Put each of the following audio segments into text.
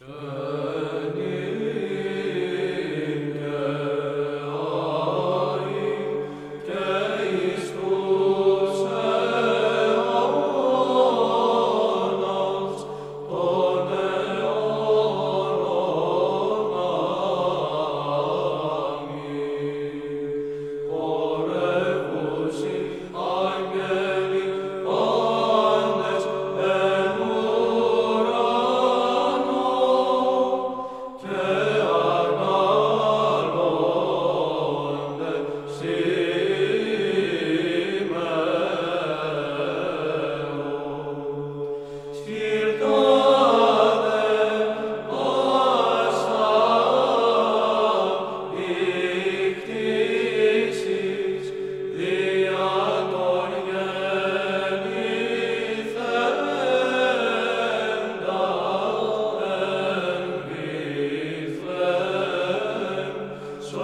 둘,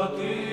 ти.